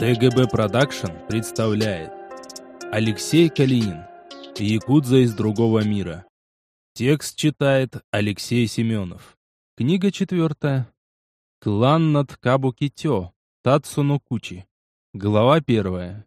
ТГБ Production представляет Алексей Калинин Якудза из другого мира. Текст читает Алексей Семенов. Книга четвертая. Клан над Кабукитё Тацуно Кучи Глава первая.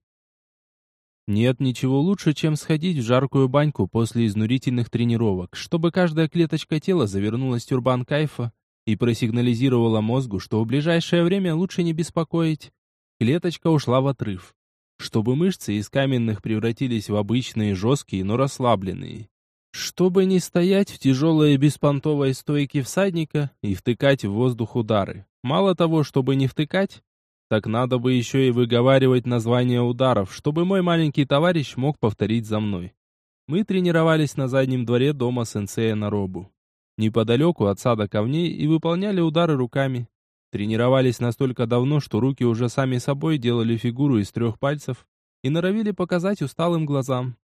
Нет ничего лучше, чем сходить в жаркую баньку после изнурительных тренировок, чтобы каждая клеточка тела завернулась в тюрбан кайфа и просигнализировала мозгу, что в ближайшее время лучше не беспокоить. Клеточка ушла в отрыв, чтобы мышцы из каменных превратились в обычные, жесткие, но расслабленные. Чтобы не стоять в тяжелой беспонтовой стойке всадника и втыкать в воздух удары. Мало того, чтобы не втыкать, так надо бы еще и выговаривать названия ударов, чтобы мой маленький товарищ мог повторить за мной. Мы тренировались на заднем дворе дома сенсея Наробу неподалеку от сада камней и выполняли удары руками. Тренировались настолько давно, что руки уже сами собой делали фигуру из трех пальцев и норовили показать усталым глазам.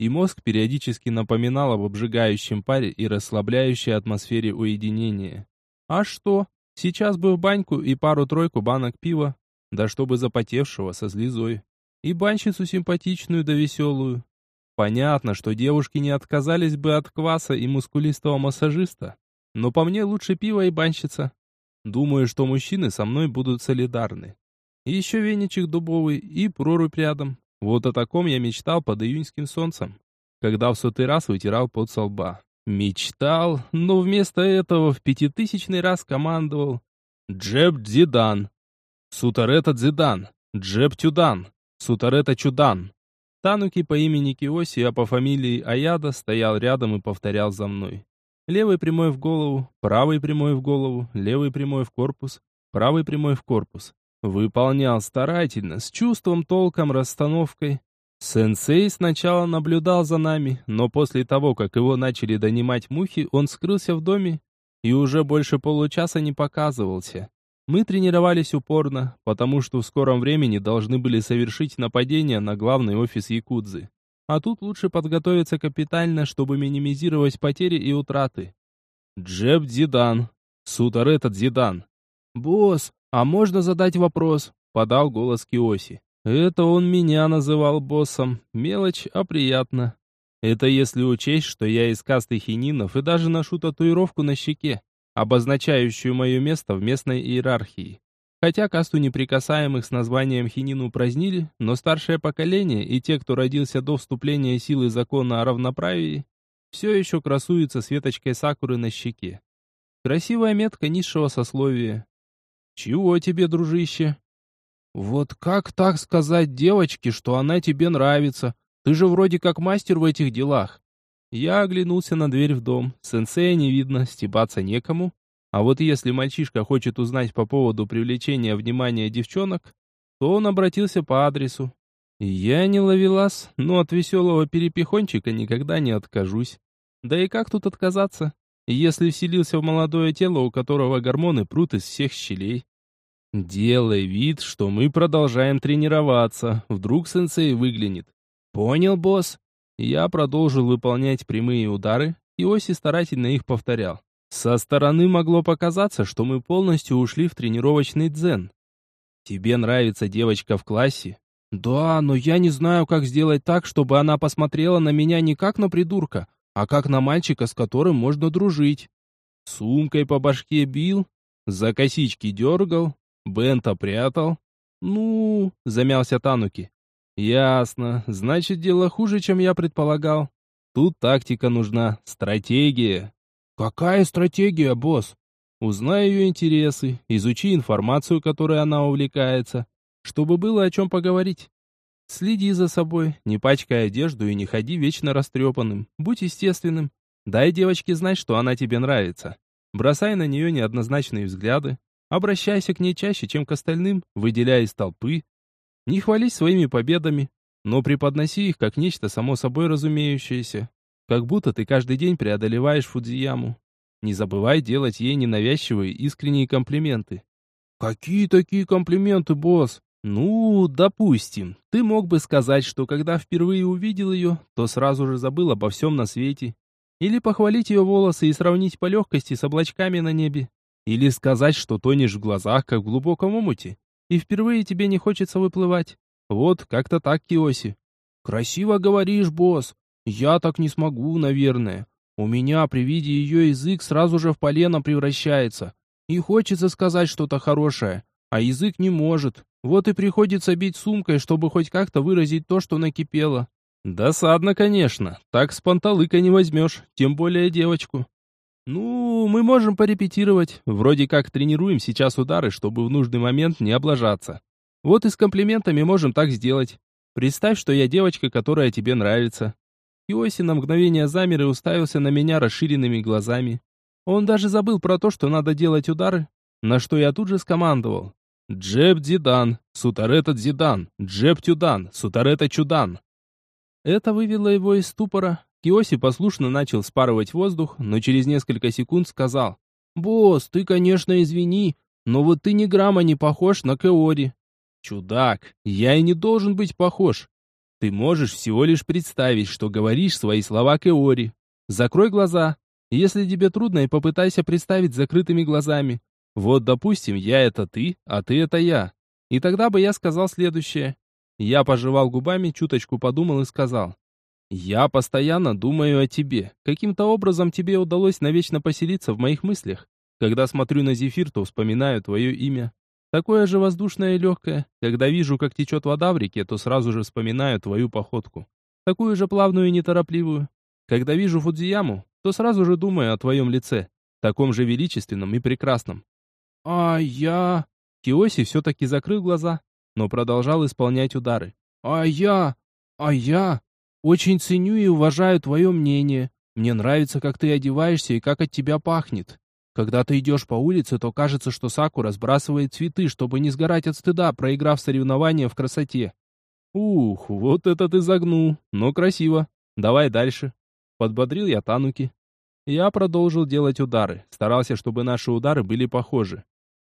И мозг периодически напоминал об обжигающем паре и расслабляющей атмосфере уединения. А что? Сейчас бы в баньку и пару-тройку банок пива, да чтобы запотевшего со слезой. И банщицу симпатичную да веселую. Понятно, что девушки не отказались бы от кваса и мускулистого массажиста, но по мне лучше пиво и банщица. Думаю, что мужчины со мной будут солидарны. Еще веничек дубовый и прорубь рядом. Вот о таком я мечтал под июньским солнцем, когда в сотый раз вытирал пот со лба. Мечтал, но вместо этого в пятитысячный раз командовал «Джеб Дзидан», «Сутарета Дзидан», «Джеб Тюдан», «Сутарета Чудан», Тануки по имени Киоси, а по фамилии Аяда стоял рядом и повторял за мной. Левый прямой в голову, правый прямой в голову, левый прямой в корпус, правый прямой в корпус. Выполнял старательно, с чувством, толком, расстановкой. Сенсей сначала наблюдал за нами, но после того, как его начали донимать мухи, он скрылся в доме и уже больше получаса не показывался. Мы тренировались упорно, потому что в скором времени должны были совершить нападение на главный офис Якудзы. А тут лучше подготовиться капитально, чтобы минимизировать потери и утраты. Джеб Дзидан. Сутар этот Зидан. «Босс, а можно задать вопрос?» — подал голос Киоси. Это он меня называл боссом. Мелочь, а приятно. Это если учесть, что я из касты хининов и даже ношу татуировку на щеке обозначающую мое место в местной иерархии. Хотя касту неприкасаемых с названием хинин упразднили, но старшее поколение и те, кто родился до вступления силы закона о равноправии, все еще красуются с веточкой сакуры на щеке. Красивая метка низшего сословия. «Чего тебе, дружище?» «Вот как так сказать девочке, что она тебе нравится? Ты же вроде как мастер в этих делах. Я оглянулся на дверь в дом. Сенсея не видно, стебаться некому. А вот если мальчишка хочет узнать по поводу привлечения внимания девчонок, то он обратился по адресу. Я не ловелас, но от веселого перепихончика никогда не откажусь. Да и как тут отказаться, если вселился в молодое тело, у которого гормоны прут из всех щелей? Делай вид, что мы продолжаем тренироваться. Вдруг сенсей выглянет. Понял, босс? Я продолжил выполнять прямые удары, и Оси старательно их повторял. Со стороны могло показаться, что мы полностью ушли в тренировочный дзен. Тебе нравится девочка в классе? Да, но я не знаю, как сделать так, чтобы она посмотрела на меня не как на придурка, а как на мальчика, с которым можно дружить. Сумкой по башке бил, за косички дергал, Бента прятал. Ну, замялся Тануки. Ясно. Значит, дело хуже, чем я предполагал. Тут тактика нужна, стратегия. Какая стратегия, босс? Узнай ее интересы, изучи информацию, которой она увлекается, чтобы было о чем поговорить. Следи за собой, не пачкай одежду и не ходи вечно растрепанным. Будь естественным. Дай девочке знать, что она тебе нравится. Бросай на нее неоднозначные взгляды. Обращайся к ней чаще, чем к остальным, выделяя из толпы, не хвались своими победами, но преподноси их как нечто само собой разумеющееся. Как будто ты каждый день преодолеваешь Фудзияму. Не забывай делать ей ненавязчивые искренние комплименты. Какие такие комплименты, босс? Ну, допустим, ты мог бы сказать, что когда впервые увидел ее, то сразу же забыл обо всем на свете. Или похвалить ее волосы и сравнить по легкости с облачками на небе. Или сказать, что тонешь в глазах, как в глубоком омуте. и впервые тебе не хочется выплывать. Вот, как-то так, Киоси. Красиво говоришь, босс. Я так не смогу, наверное. У меня при виде ее язык сразу же в полено превращается. И хочется сказать что-то хорошее, а язык не может. Вот и приходится бить сумкой, чтобы хоть как-то выразить то, что накипело. Досадно, конечно. Так с панталыка не возьмешь, тем более девочку. Ну, мы можем порепетировать. Вроде как тренируем сейчас удары, чтобы в нужный момент не облажаться. Вот и с комплиментами можем так сделать. Представь, что я девочка, которая тебе нравится. Иоси на мгновение замер и уставился на меня расширенными глазами. Он даже забыл про то, что надо делать удары, на что я тут же скомандовал. Джеб Дидан, Сутарета Дзидан, Джеб Тюдан, Сутарета Чудан. Это вывело его из ступора. Киоси послушно начал спарывать воздух, но через несколько секунд сказал. «Босс, ты, конечно, извини, но вот ты ни грамма не похож на Кеори». «Чудак, я и не должен быть похож. Ты можешь всего лишь представить, что говоришь свои слова Кеори. Закрой глаза. Если тебе трудно, и попытайся представить закрытыми глазами. Вот, допустим, я это ты, а ты это я. И тогда бы я сказал следующее. Я пожевал губами, чуточку подумал и сказал. Я постоянно думаю о тебе. Каким-то образом тебе удалось навечно поселиться в моих мыслях. Когда смотрю на зефир, то вспоминаю твое имя. Такое же воздушное и легкое. Когда вижу, как течет вода в реке, то сразу же вспоминаю твою походку. Такую же плавную и неторопливую. Когда вижу Фудзияму, то сразу же думаю о твоем лице, таком же величественном и прекрасном. А я... Киоси все-таки закрыл глаза, но продолжал исполнять удары. А я... А я... Очень ценю и уважаю твое мнение. Мне нравится, как ты одеваешься и как от тебя пахнет. Когда ты идешь по улице, то кажется, что Сакура сбрасывает цветы, чтобы не сгорать от стыда, проиграв соревнования в красоте. Ух, вот это ты загнул, но красиво. Давай дальше. Подбодрил я Тануки. Я продолжил делать удары, старался, чтобы наши удары были похожи.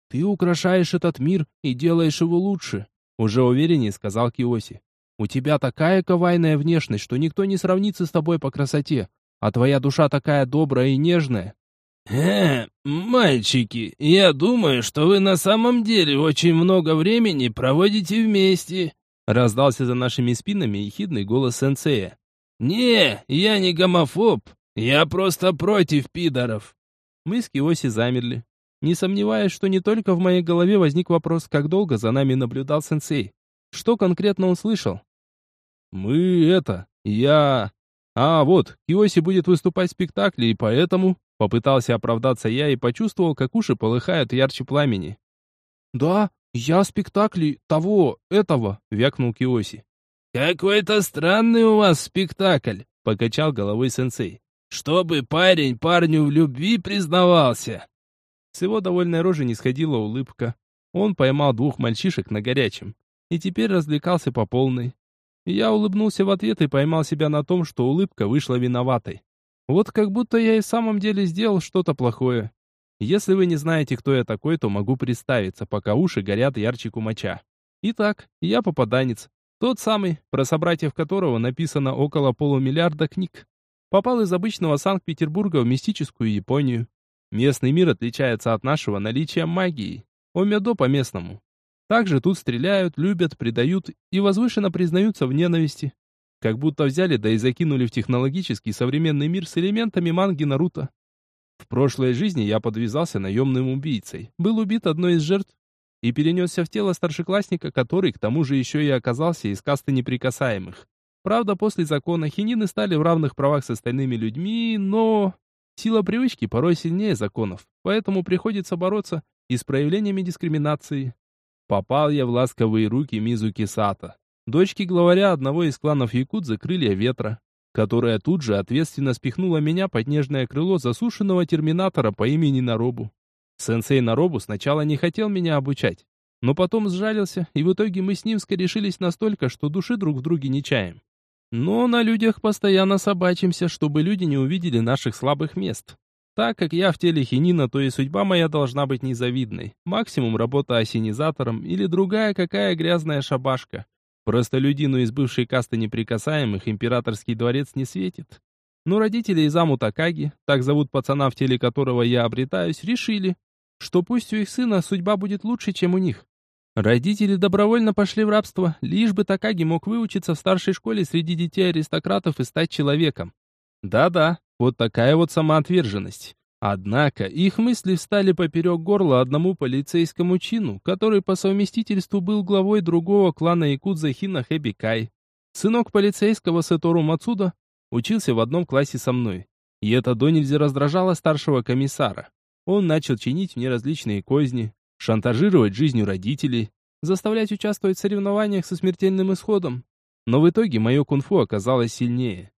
Ты украшаешь этот мир и делаешь его лучше, уже увереннее сказал Киоси. У тебя такая ковайная внешность, что никто не сравнится с тобой по красоте, а твоя душа такая добрая и нежная, «Э, мальчики, я думаю, что вы на самом деле очень много времени проводите вместе», раздался за нашими спинами ехидный голос сенсея. «Не, я не гомофоб, я просто против пидоров». Мы с Киоси замерли, не сомневаясь, что не только в моей голове возник вопрос, как долго за нами наблюдал сенсей. Что конкретно он слышал? «Мы это... Я...» «А, вот, Киоси будет выступать в спектакле, и поэтому...» Попытался оправдаться я и почувствовал, как уши полыхают ярче пламени. «Да, я в спектакле того, этого», — вякнул Киоси. «Какой-то странный у вас спектакль», — покачал головой сенсей. «Чтобы парень парню в любви признавался». С его довольной рожи не сходила улыбка. Он поймал двух мальчишек на горячем и теперь развлекался по полной. Я улыбнулся в ответ и поймал себя на том, что улыбка вышла виноватой. Вот как будто я и в самом деле сделал что-то плохое. Если вы не знаете, кто я такой, то могу представиться, пока уши горят ярче кумача. Итак, я попаданец. Тот самый, про собратьев которого написано около полумиллиарда книг. Попал из обычного Санкт-Петербурга в мистическую Японию. Местный мир отличается от нашего наличием магии. Омедо по-местному. Также тут стреляют, любят, предают и возвышенно признаются в ненависти. Как будто взяли да и закинули в технологический современный мир с элементами манги Наруто. В прошлой жизни я подвязался наемным убийцей, был убит одной из жертв и перенесся в тело старшеклассника, который к тому же еще и оказался из касты неприкасаемых. Правда, после закона хинины стали в равных правах с остальными людьми, но... Сила привычки порой сильнее законов, поэтому приходится бороться и с проявлениями дискриминации. Попал я в ласковые руки Мизуки Сата, дочки главаря одного из кланов Якудзы Крылья Ветра, которая тут же ответственно спихнула меня под нежное крыло засушенного терминатора по имени Наробу. Сенсей Наробу сначала не хотел меня обучать, но потом сжалился, и в итоге мы с ним скорешились настолько, что души друг в друге не чаем. Но на людях постоянно собачимся, чтобы люди не увидели наших слабых мест. Так как я в теле хинина, то и судьба моя должна быть незавидной. Максимум работа осенизатором или другая какая грязная шабашка. Простолюдину из бывшей касты неприкасаемых императорский дворец не светит. Но родители Изаму Такаги, так зовут пацана, в теле которого я обретаюсь, решили, что пусть у их сына судьба будет лучше, чем у них. Родители добровольно пошли в рабство, лишь бы Такаги мог выучиться в старшей школе среди детей аристократов и стать человеком. Да-да, вот такая вот самоотверженность. Однако их мысли встали поперек горла одному полицейскому чину, который по совместительству был главой другого клана Якудза Хина Хэбикай. Сынок полицейского Сетору Мацуда учился в одном классе со мной. И это до нельзя раздражало старшего комиссара. Он начал чинить мне различные козни, шантажировать жизнью родителей, заставлять участвовать в соревнованиях со смертельным исходом. Но в итоге мое кунг-фу оказалось сильнее.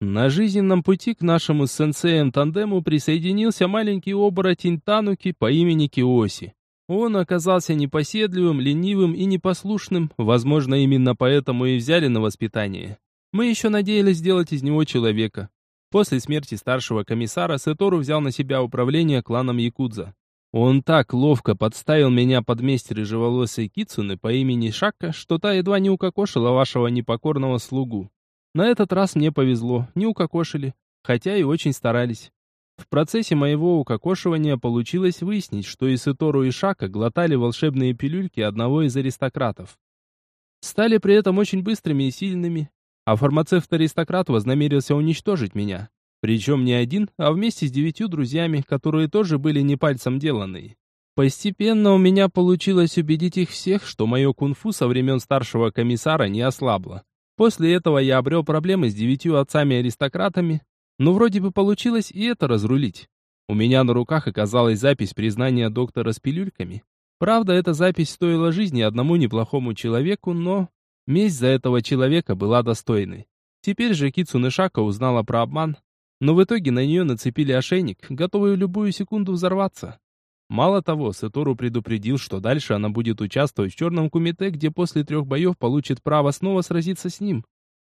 На жизненном пути к нашему с сенсеем тандему присоединился маленький оборотень Тануки по имени Киоси. Он оказался непоседливым, ленивым и непослушным, возможно, именно поэтому и взяли на воспитание. Мы еще надеялись сделать из него человека. После смерти старшего комиссара Сетору взял на себя управление кланом Якудза. Он так ловко подставил меня под месть рыжеволосой Кицуны по имени Шакка, что та едва не укокошила вашего непокорного слугу. На этот раз мне повезло, не укокошили, хотя и очень старались. В процессе моего укокошивания получилось выяснить, что и Сетору, и Шака глотали волшебные пилюльки одного из аристократов. Стали при этом очень быстрыми и сильными, а фармацевт-аристократ вознамерился уничтожить меня. Причем не один, а вместе с девятью друзьями, которые тоже были не пальцем деланные. Постепенно у меня получилось убедить их всех, что мое кунг-фу со времен старшего комиссара не ослабло. После этого я обрел проблемы с девятью отцами-аристократами, но вроде бы получилось и это разрулить. У меня на руках оказалась запись признания доктора с пилюльками. Правда, эта запись стоила жизни одному неплохому человеку, но месть за этого человека была достойной. Теперь же Кицуне Шака узнала про обман, но в итоге на нее нацепили ошейник, готовый в любую секунду взорваться. Мало того, Сетору предупредил, что дальше она будет участвовать в черном кумите, где после трех боев получит право снова сразиться с ним.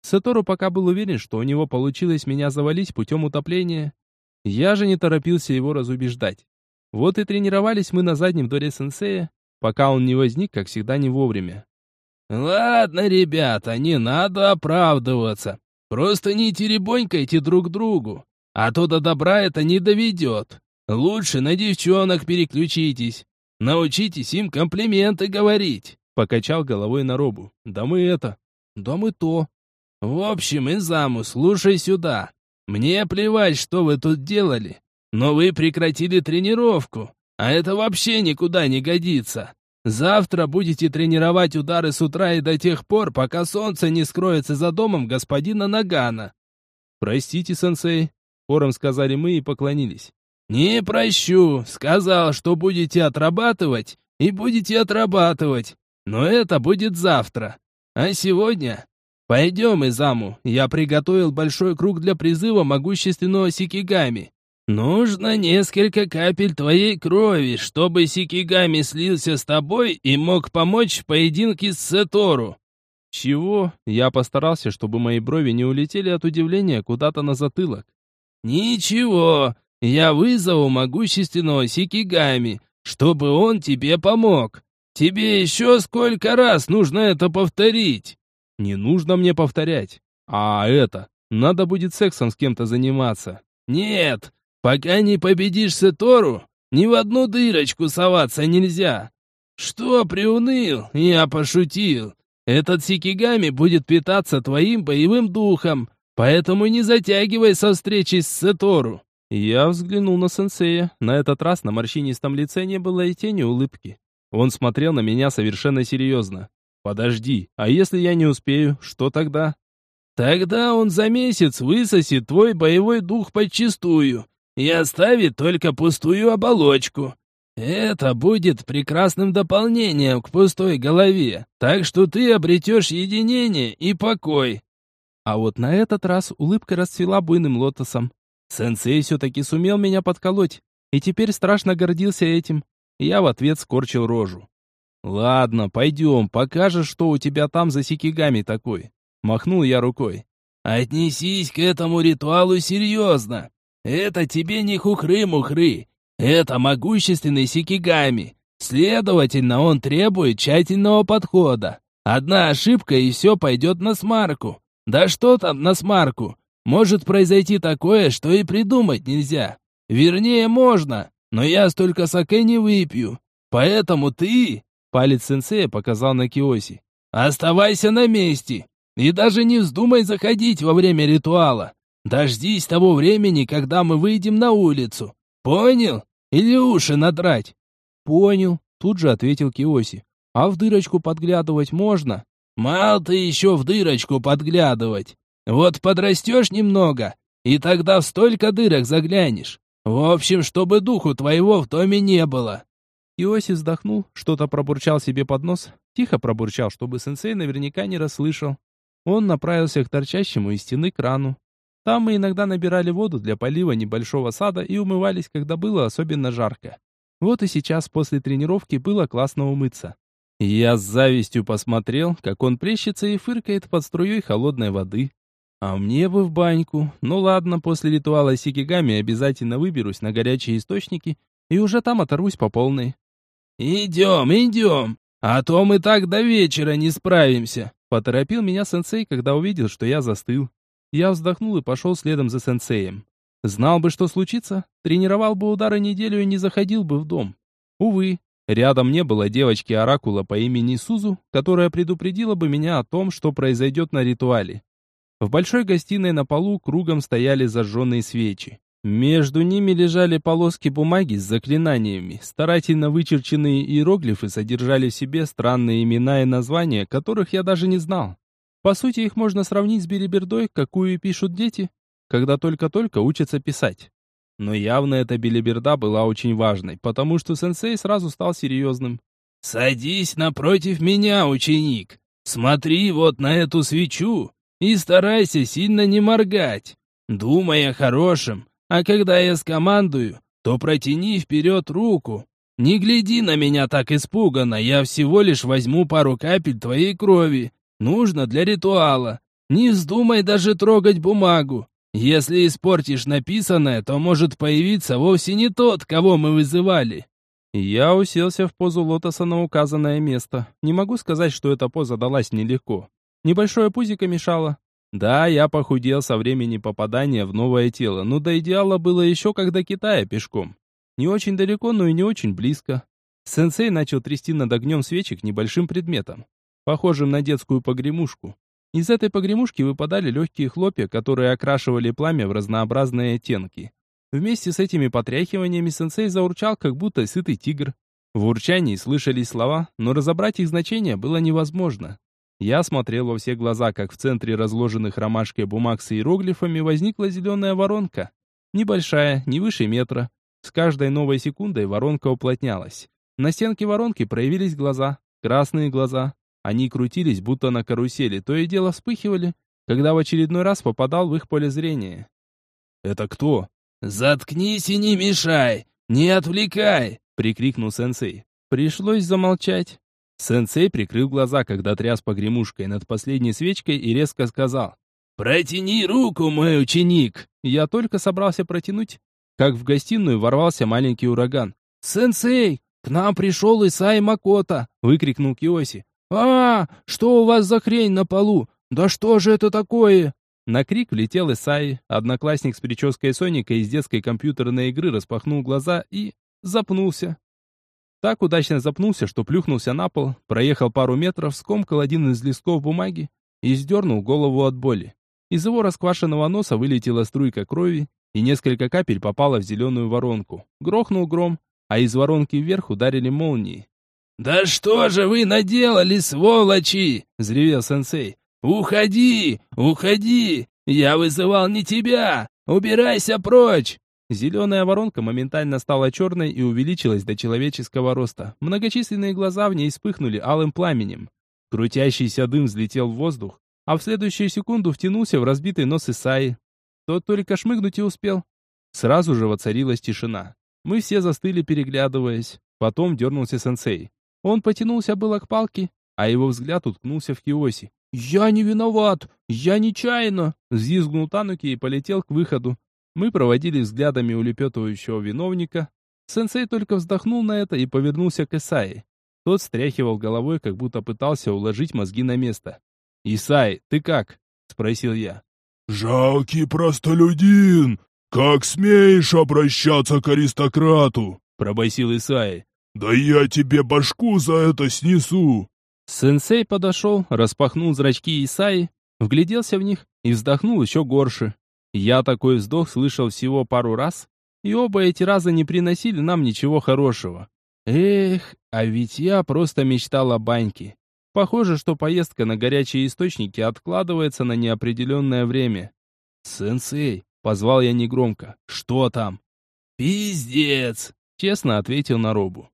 Сетору пока был уверен, что у него получилось меня завалить путем утопления. Я же не торопился его разубеждать. Вот и тренировались мы на заднем дворе сенсея, пока он не возник, как всегда, не вовремя. «Ладно, ребята, не надо оправдываться. Просто не теребонькайте друг другу, а то до добра это не доведет. Лучше на девчонок переключитесь. Научитесь им комплименты говорить. Покачал головой на робу. Да мы это... Да мы то. В общем, Изаму, слушай сюда. Мне плевать, что вы тут делали. Но вы прекратили тренировку. А это вообще никуда не годится. Завтра будете тренировать удары с утра и до тех пор, пока солнце не скроется за домом господина Нагана. Простите, сенсей, хором сказали мы и поклонились. Не прощу, сказал, что будете отрабатывать и будете отрабатывать. Но это будет завтра. А сегодня пойдем, Изаму. Я приготовил большой круг для призыва могущественного Сикигами. «Нужно несколько капель твоей крови, чтобы Сикигами слился с тобой и мог помочь в поединке с Сетору». «Чего?» Я постарался, чтобы мои брови не улетели от удивления куда-то на затылок. «Ничего, я вызову могущественного Сикигами, чтобы он тебе помог. Тебе еще сколько раз нужно это повторить?» «Не нужно мне повторять. А это, надо будет сексом с кем-то заниматься». «Нет, Пока не победишь Сетору, ни в одну дырочку соваться нельзя. Что приуныл? Я пошутил. Этот Сикигами будет питаться твоим боевым духом, поэтому не затягивай со встречей с Сетору. Я взглянул на сенсея. На этот раз на морщинистом лице не было и тени улыбки. Он смотрел на меня совершенно серьезно. «Подожди, а если я не успею, что тогда?» «Тогда он за месяц высосет твой боевой дух подчистую, и оставит только пустую оболочку. Это будет прекрасным дополнением к пустой голове, так что ты обретешь единение и покой. А вот на этот раз улыбка расцвела буйным лотосом. Сенсей все-таки сумел меня подколоть, и теперь страшно гордился этим. Я в ответ скорчил рожу. «Ладно, пойдем, покажешь, что у тебя там за сикигами такой». Махнул я рукой. «Отнесись к этому ритуалу серьезно. Это тебе не хухры-мухры. Это могущественный сикигами. Следовательно, он требует тщательного подхода. Одна ошибка, и все пойдет на смарку. Да что там на смарку? Может произойти такое, что и придумать нельзя. Вернее, можно, но я столько саке не выпью. Поэтому ты Палец сенсея показал на Киоси. «Оставайся на месте! И даже не вздумай заходить во время ритуала! Дождись того времени, когда мы выйдем на улицу! Понял? Или уши надрать?» «Понял», — тут же ответил Киоси. «А в дырочку подглядывать можно?» «Мал ты еще в дырочку подглядывать! Вот подрастешь немного, и тогда в столько дырок заглянешь! В общем, чтобы духу твоего в доме не было!» Иосиф вздохнул, что-то пробурчал себе под нос, тихо пробурчал, чтобы сенсей наверняка не расслышал. Он направился к торчащему из стены крану. Там мы иногда набирали воду для полива небольшого сада и умывались, когда было особенно жарко. Вот и сейчас после тренировки было классно умыться. Я с завистью посмотрел, как он плещется и фыркает под струей холодной воды. А мне бы в баньку. Ну ладно, после ритуала сикигами обязательно выберусь на горячие источники и уже там оторвусь по полной. «Идем, идем, а то мы так до вечера не справимся», поторопил меня сенсей, когда увидел, что я застыл. Я вздохнул и пошел следом за сенсеем. Знал бы, что случится, тренировал бы удары неделю и не заходил бы в дом. Увы, рядом не было девочки-оракула по имени Сузу, которая предупредила бы меня о том, что произойдет на ритуале. В большой гостиной на полу кругом стояли зажженные свечи. Между ними лежали полоски бумаги с заклинаниями. Старательно вычерченные иероглифы содержали в себе странные имена и названия, которых я даже не знал. По сути, их можно сравнить с билибердой, какую пишут дети, когда только-только учатся писать. Но явно эта билиберда была очень важной, потому что сенсей сразу стал серьезным. «Садись напротив меня, ученик. Смотри вот на эту свечу и старайся сильно не моргать. Думай о хорошем, а когда я скомандую, то протяни вперед руку. Не гляди на меня так испуганно, я всего лишь возьму пару капель твоей крови. Нужно для ритуала. Не вздумай даже трогать бумагу. Если испортишь написанное, то может появиться вовсе не тот, кого мы вызывали». Я уселся в позу лотоса на указанное место. Не могу сказать, что эта поза далась нелегко. Небольшое пузико мешало, да, я похудел со времени попадания в новое тело, но до идеала было еще как до Китая пешком. Не очень далеко, но и не очень близко. Сенсей начал трясти над огнем свечек небольшим предметом, похожим на детскую погремушку. Из этой погремушки выпадали легкие хлопья, которые окрашивали пламя в разнообразные оттенки. Вместе с этими потряхиваниями сенсей заурчал, как будто сытый тигр. В урчании слышались слова, но разобрать их значение было невозможно. Я смотрел во все глаза, как в центре разложенных ромашкой бумаг с иероглифами возникла зеленая воронка. Небольшая, не выше метра. С каждой новой секундой воронка уплотнялась. На стенке воронки проявились глаза, красные глаза. Они крутились, будто на карусели, то и дело вспыхивали, когда в очередной раз попадал в их поле зрения. «Это кто?» «Заткнись и не мешай! Не отвлекай!» — прикрикнул сенсей. Пришлось замолчать. Сенсей прикрыл глаза, когда тряс погремушкой над последней свечкой и резко сказал. «Протяни руку, мой ученик!» Я только собрался протянуть, как в гостиную ворвался маленький ураган. «Сенсей, к нам пришел Исай Макота!» — выкрикнул Киоси. «А, что у вас за хрень на полу? Да что же это такое?» На крик влетел Исай, одноклассник с прической Соника из детской компьютерной игры распахнул глаза и запнулся. Так удачно запнулся, что плюхнулся на пол, проехал пару метров, скомкал один из листков бумаги и сдернул голову от боли. Из его расквашенного носа вылетела струйка крови, и несколько капель попало в зеленую воронку. Грохнул гром, а из воронки вверх ударили молнии. «Да что же вы наделали, сволочи!» — взревел сенсей. «Уходи! Уходи! Я вызывал не тебя! Убирайся прочь!» Зеленая воронка моментально стала черной и увеличилась до человеческого роста. Многочисленные глаза в ней вспыхнули алым пламенем. Крутящийся дым взлетел в воздух, а в следующую секунду втянулся в разбитый нос Исаи. Тот только шмыгнуть и успел. Сразу же воцарилась тишина. Мы все застыли, переглядываясь. Потом дернулся сенсей. Он потянулся было к палке, а его взгляд уткнулся в Киоси. «Я не виноват! Я нечаянно!» Взвизгнул Тануки и полетел к выходу. Мы проводили взглядами улепетывающего виновника. Сенсей только вздохнул на это и повернулся к Исаи. Тот стряхивал головой, как будто пытался уложить мозги на место. «Исай, ты как?» — спросил я. «Жалкий простолюдин! Как смеешь обращаться к аристократу?» — пробасил Исай. «Да я тебе башку за это снесу!» Сенсей подошел, распахнул зрачки Исаи, вгляделся в них и вздохнул еще горше. Я такой вздох слышал всего пару раз, и оба эти раза не приносили нам ничего хорошего. Эх, а ведь я просто мечтал о баньке. Похоже, что поездка на горячие источники откладывается на неопределенное время. «Сенсей!» — позвал я негромко. «Что там?» «Пиздец!» — честно ответил Наробу.